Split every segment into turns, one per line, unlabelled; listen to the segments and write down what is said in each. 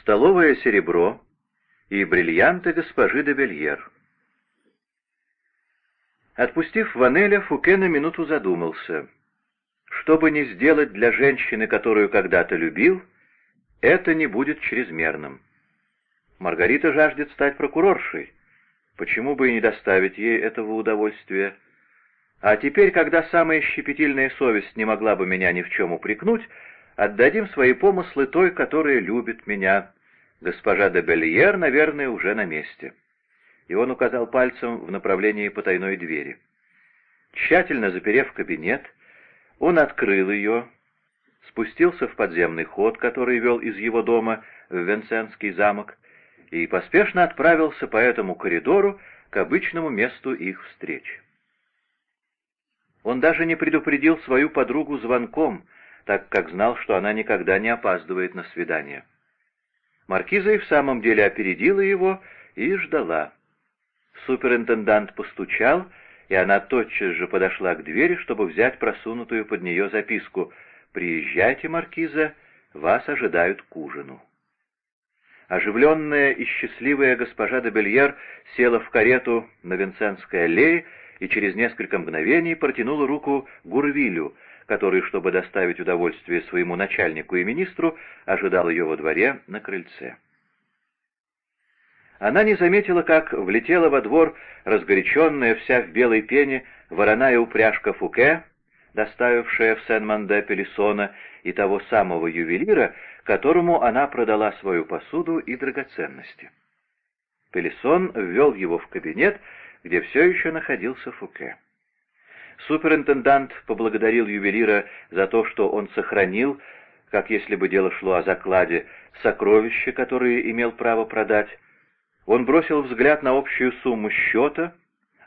столовое серебро и бриллианты госпожи де Бельер. Отпустив Ванеля, Фуке на минуту задумался. Что бы ни сделать для женщины, которую когда-то любил, это не будет чрезмерным. Маргарита жаждет стать прокуроршей. Почему бы и не доставить ей этого удовольствия? А теперь, когда самая щепетильная совесть не могла бы меня ни в чем упрекнуть, отдадим свои помыслы той, которая любит меня. Госпожа де Бельер, наверное, уже на месте. И он указал пальцем в направлении потайной двери. Тщательно заперев кабинет, он открыл ее, спустился в подземный ход, который вел из его дома в Венценский замок, и поспешно отправился по этому коридору к обычному месту их встречи. Он даже не предупредил свою подругу звонком, так как знал, что она никогда не опаздывает на свидание. Маркиза и в самом деле опередила его и ждала. Суперинтендант постучал, и она тотчас же подошла к двери, чтобы взять просунутую под нее записку «Приезжайте, Маркиза, вас ожидают к ужину». Оживленная и счастливая госпожа де Бельер села в карету на Винсентской аллее и через несколько мгновений протянула руку Гурвилю, который, чтобы доставить удовольствие своему начальнику и министру, ожидал ее во дворе на крыльце. Она не заметила, как влетела во двор разгоряченная вся в белой пене вороная упряжка Фуке, доставившая в Сен-Манде Пелесона и того самого ювелира, которому она продала свою посуду и драгоценности. Пелесон ввел его в кабинет где все еще находился Фуке. Суперинтендант поблагодарил ювелира за то, что он сохранил, как если бы дело шло о закладе, сокровища, которые имел право продать. Он бросил взгляд на общую сумму счета,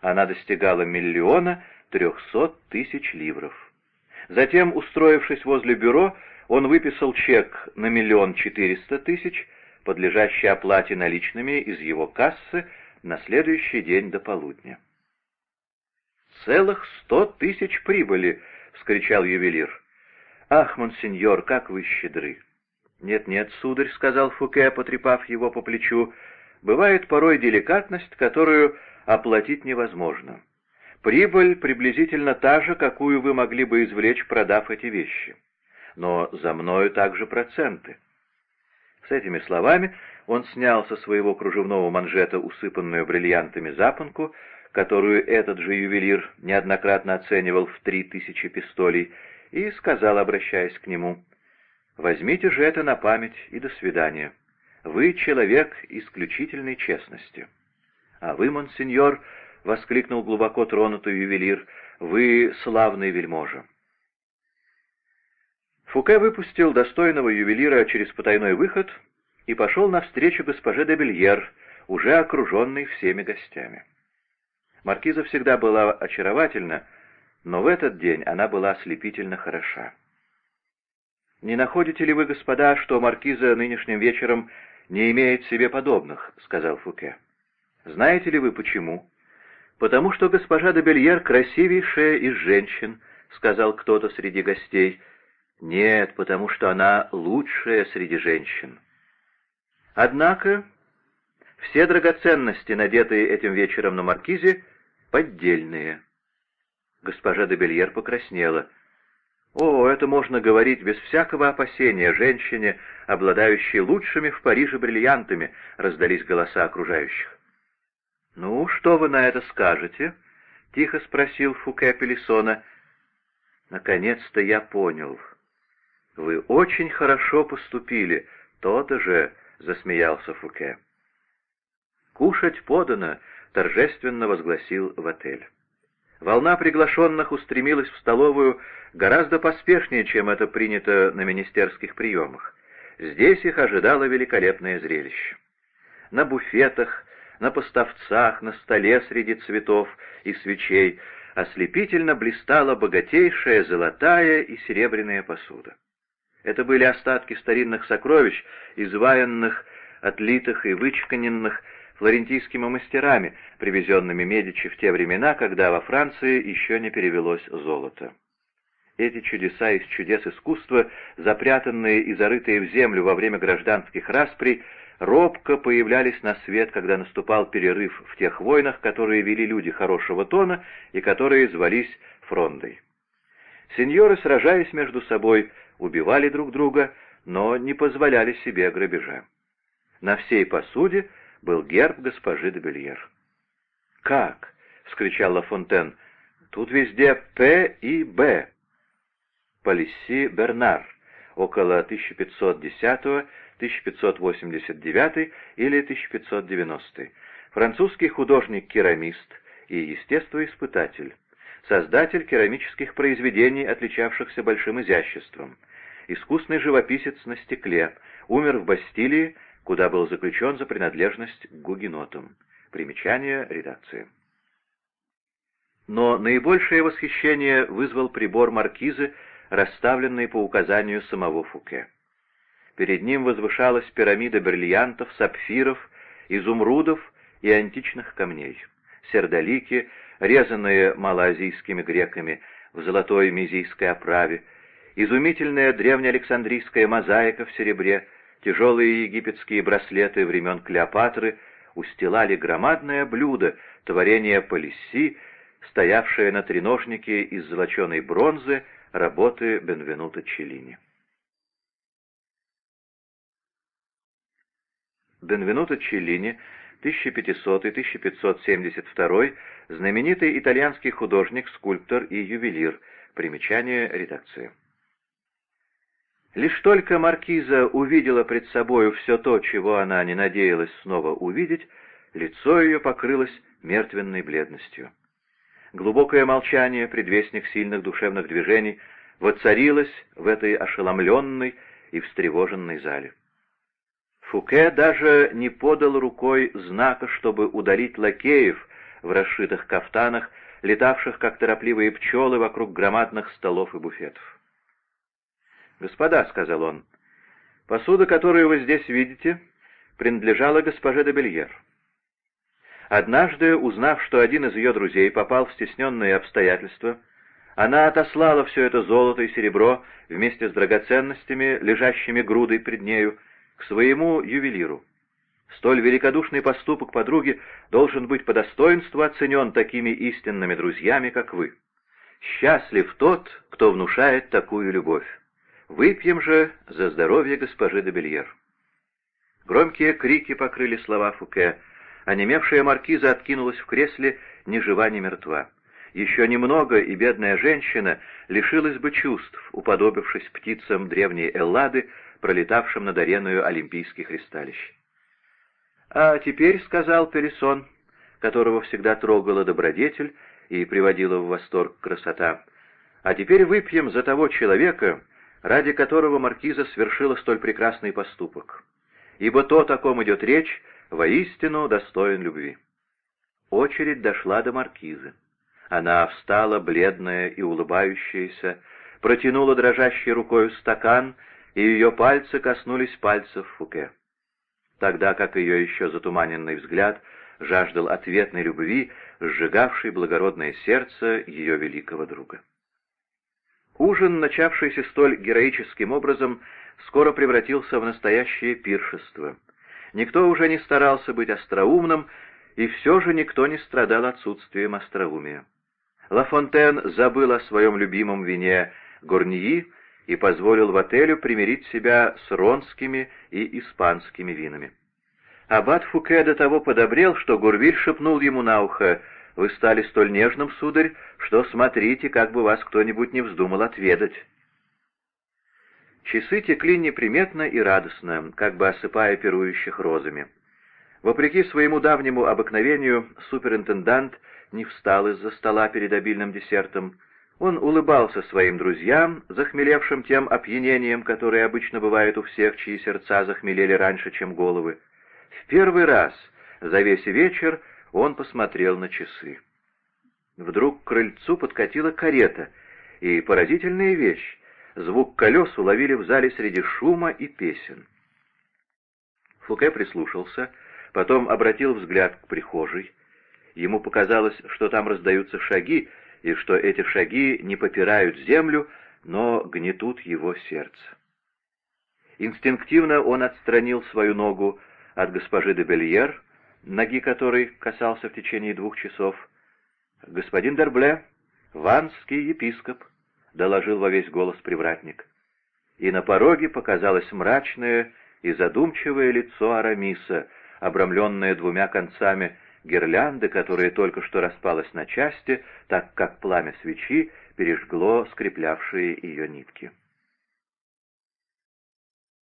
она достигала миллиона трехсот тысяч ливров. Затем, устроившись возле бюро, он выписал чек на миллион четыреста тысяч, подлежащий оплате наличными из его кассы, на следующий день до полудня. «Целых сто тысяч прибыли!» — вскричал ювелир. «Ах, монсеньор, как вы щедры!» «Нет-нет, сударь», — сказал Фуке, потрепав его по плечу, — «бывает порой деликатность, которую оплатить невозможно. Прибыль приблизительно та же, какую вы могли бы извлечь, продав эти вещи. Но за мною также проценты». С этими словами он снял со своего кружевного манжета усыпанную бриллиантами запонку, которую этот же ювелир неоднократно оценивал в три тысячи пистолей, и сказал, обращаясь к нему, «Возьмите же это на память и до свидания. Вы человек исключительной честности». «А вы, монсеньор», — воскликнул глубоко тронутый ювелир, — «вы славный вельможа». Фуке выпустил достойного ювелира через потайной выход — и пошел навстречу госпоже де Бельер, уже окруженной всеми гостями. Маркиза всегда была очаровательна, но в этот день она была ослепительно хороша. «Не находите ли вы, господа, что маркиза нынешним вечером не имеет себе подобных?» — сказал Фуке. «Знаете ли вы почему?» «Потому что госпожа де Бельер красивейшая из женщин», — сказал кто-то среди гостей. «Нет, потому что она лучшая среди женщин». Однако все драгоценности, надетые этим вечером на маркизе, поддельные. Госпожа де Бельер покраснела. «О, это можно говорить без всякого опасения женщине, обладающей лучшими в Париже бриллиантами», — раздались голоса окружающих. «Ну, что вы на это скажете?» — тихо спросил Фуке Пелесона. «Наконец-то я понял. Вы очень хорошо поступили, то-то же», — засмеялся Фуке. «Кушать подано», — торжественно возгласил в отель. Волна приглашенных устремилась в столовую гораздо поспешнее, чем это принято на министерских приемах. Здесь их ожидало великолепное зрелище. На буфетах, на поставцах, на столе среди цветов и свечей ослепительно блистала богатейшая золотая и серебряная посуда. Это были остатки старинных сокровищ, изваянных, отлитых и вычеканенных флорентийскими мастерами, привезенными Медичи в те времена, когда во Франции еще не перевелось золото. Эти чудеса из чудес искусства, запрятанные и зарытые в землю во время гражданских расприй, робко появлялись на свет, когда наступал перерыв в тех войнах, которые вели люди хорошего тона и которые звались фрондой. Сеньоры, сражаясь между собой, убивали друг друга, но не позволяли себе грабежа. На всей посуде был герб госпожи де Бельер. «Как?» — вскричал Ла Фонтен. «Тут везде «П» и «Б». Полиси Бернар, около 1510-1589 или 1590. Французский художник-керамист и естествоиспытатель. Создатель керамических произведений, отличавшихся большим изяществом. Искусный живописец на стекле. Умер в Бастилии, куда был заключен за принадлежность к гугенотам. Примечание редакции. Но наибольшее восхищение вызвал прибор маркизы, расставленный по указанию самого Фуке. Перед ним возвышалась пирамида бриллиантов, сапфиров, изумрудов и античных камней. Сердолики, резанные малоазийскими греками в золотой мизийской оправе, изумительная древнеалександрийская мозаика в серебре, тяжелые египетские браслеты времен Клеопатры устилали громадное блюдо, творение Полисси, стоявшее на треножнике из золоченой бронзы работы Бенвенуто Челлини. Бенвенуто Челлини, 1500-1572, знаменитый итальянский художник, скульптор и ювелир. Примечание редакции. Лишь только маркиза увидела пред собою все то, чего она не надеялась снова увидеть, лицо ее покрылось мертвенной бледностью. Глубокое молчание, предвестник сильных душевных движений, воцарилось в этой ошеломленной и встревоженной зале. Фуке даже не подал рукой знака, чтобы удалить лакеев в расшитых кафтанах, летавших как торопливые пчелы вокруг громадных столов и буфетов. «Господа», — сказал он, — «посуда, которую вы здесь видите, принадлежала госпоже де Бельер. Однажды, узнав, что один из ее друзей попал в стесненные обстоятельства, она отослала все это золото и серебро вместе с драгоценностями, лежащими грудой пред нею, к своему ювелиру. Столь великодушный поступок подруги должен быть по достоинству оценен такими истинными друзьями, как вы. Счастлив тот, кто внушает такую любовь. Выпьем же за здоровье госпожи де Бельер. Громкие крики покрыли слова Фуке, а немевшая маркиза откинулась в кресле, ни жива, ни мертва. Еще немного, и бедная женщина лишилась бы чувств, уподобившись птицам древней Эллады, пролетавшим над ареною олимпийских ристалищ. «А теперь», — сказал Пересон, которого всегда трогала добродетель и приводила в восторг красота, «а теперь выпьем за того человека, ради которого маркиза совершила столь прекрасный поступок. Ибо то, о ком идет речь, воистину достоин любви. Очередь дошла до маркизы. Она встала, бледная и улыбающаяся, протянула дрожащей рукой стакан, и ее пальцы коснулись пальцев Фуке. Тогда как ее еще затуманенный взгляд жаждал ответной любви, сжигавшей благородное сердце ее великого друга. Ужин, начавшийся столь героическим образом, скоро превратился в настоящее пиршество. Никто уже не старался быть остроумным, и все же никто не страдал отсутствием остроумия. Ла Фонтен забыл о своем любимом вине Горньи и позволил в отелю примирить себя с ронскими и испанскими винами. Аббат Фуке до того подобрел, что Гурвиль шепнул ему на ухо — вы стали столь нежным, сударь, что смотрите, как бы вас кто-нибудь не вздумал отведать». Часы текли неприметно и радостно, как бы осыпая пирующих розами. Вопреки своему давнему обыкновению, суперинтендант не встал из-за стола перед обильным десертом. Он улыбался своим друзьям, захмелевшим тем опьянением, которое обычно бывает у всех, чьи сердца захмелели раньше, чем головы. В первый раз за весь вечер он посмотрел на часы. Вдруг к крыльцу подкатила карета, и поразительная вещь — звук колес уловили в зале среди шума и песен. Фуке прислушался, потом обратил взгляд к прихожей. Ему показалось, что там раздаются шаги, и что эти шаги не попирают землю, но гнетут его сердце. Инстинктивно он отстранил свою ногу от госпожи де Бельер, ноги которой касался в течение двух часов. «Господин Дербле, ванский епископ», — доложил во весь голос привратник. И на пороге показалось мрачное и задумчивое лицо Арамиса, обрамленное двумя концами гирлянды, которая только что распалась на части, так как пламя свечи пережгло скреплявшие ее нитки.